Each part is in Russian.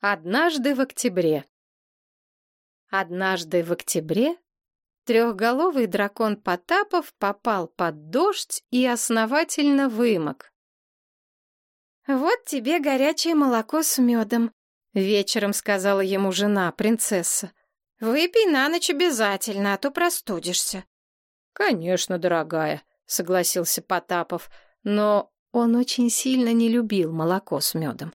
Однажды в октябре. Однажды в октябре трехголовый дракон Потапов попал под дождь и основательно вымок. «Вот тебе горячее молоко с медом», — вечером сказала ему жена, принцесса. «Выпей на ночь обязательно, а то простудишься». «Конечно, дорогая», — согласился Потапов, но он очень сильно не любил молоко с медом.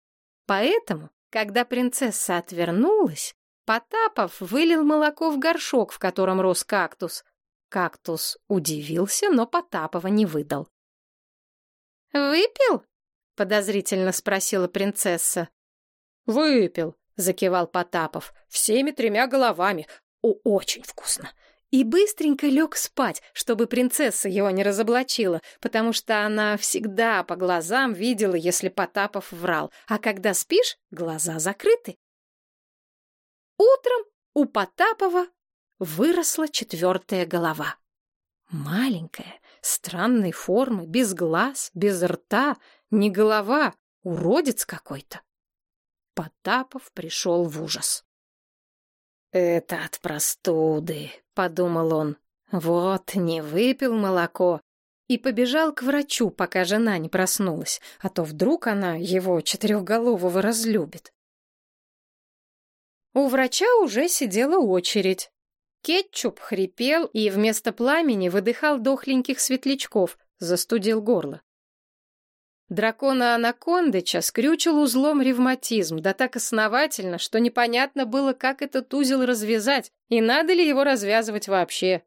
Поэтому когда принцесса отвернулась, Потапов вылил молоко в горшок, в котором рос кактус. Кактус удивился, но Потапова не выдал. «Выпил?» — подозрительно спросила принцесса. «Выпил», — закивал Потапов, — «всеми тремя головами. О, очень вкусно и быстренько лег спать, чтобы принцесса его не разоблачила, потому что она всегда по глазам видела, если Потапов врал, а когда спишь, глаза закрыты. Утром у Потапова выросла четвертая голова. Маленькая, странной формы, без глаз, без рта, не голова, уродец какой-то. Потапов пришел в ужас. «Это от простуды», — подумал он. «Вот, не выпил молоко». И побежал к врачу, пока жена не проснулась, а то вдруг она его четырехголового разлюбит. У врача уже сидела очередь. Кетчуп хрипел и вместо пламени выдыхал дохленьких светлячков, застудил горло. Дракона Анакондыча скрючил узлом ревматизм, да так основательно, что непонятно было, как этот узел развязать, и надо ли его развязывать вообще.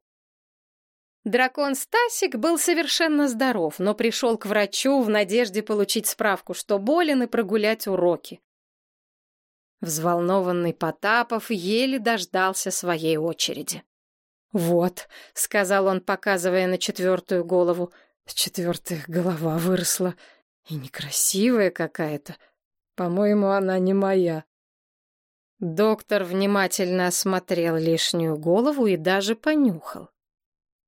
Дракон Стасик был совершенно здоров, но пришел к врачу в надежде получить справку, что болен и прогулять уроки. Взволнованный Потапов еле дождался своей очереди. «Вот», — сказал он, показывая на четвертую голову, — «четвертая голова выросла». И некрасивая какая-то. По-моему, она не моя. Доктор внимательно осмотрел лишнюю голову и даже понюхал.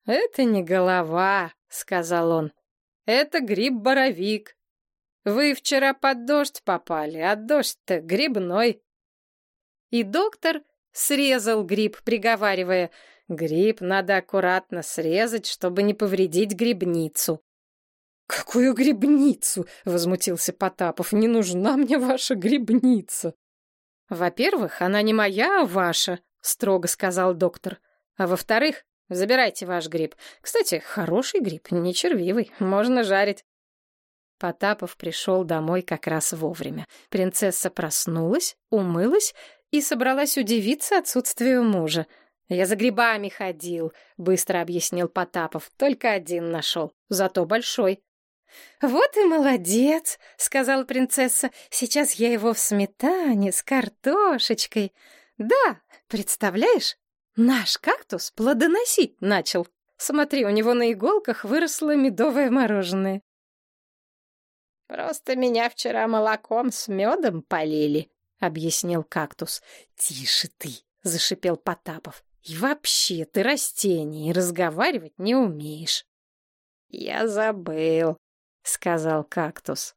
«Это не голова», — сказал он. «Это гриб-боровик. Вы вчера под дождь попали, а дождь-то грибной». И доктор срезал гриб, приговаривая, «Гриб надо аккуратно срезать, чтобы не повредить грибницу». «Какую грибницу?» — возмутился Потапов. «Не нужна мне ваша грибница». «Во-первых, она не моя, а ваша», — строго сказал доктор. «А во-вторых, забирайте ваш гриб. Кстати, хороший гриб, не червивый, можно жарить». Потапов пришел домой как раз вовремя. Принцесса проснулась, умылась и собралась удивиться отсутствию мужа. «Я за грибами ходил», — быстро объяснил Потапов. «Только один нашел, зато большой». «Вот и молодец», — сказала принцесса. «Сейчас я его в сметане с картошечкой. Да, представляешь, наш кактус плодоносить начал. Смотри, у него на иголках выросло медовое мороженое». «Просто меня вчера молоком с медом полили», — объяснил кактус. «Тише ты», — зашипел Потапов. «И вообще ты растение и разговаривать не умеешь». «Я забыл», — сказал кактус.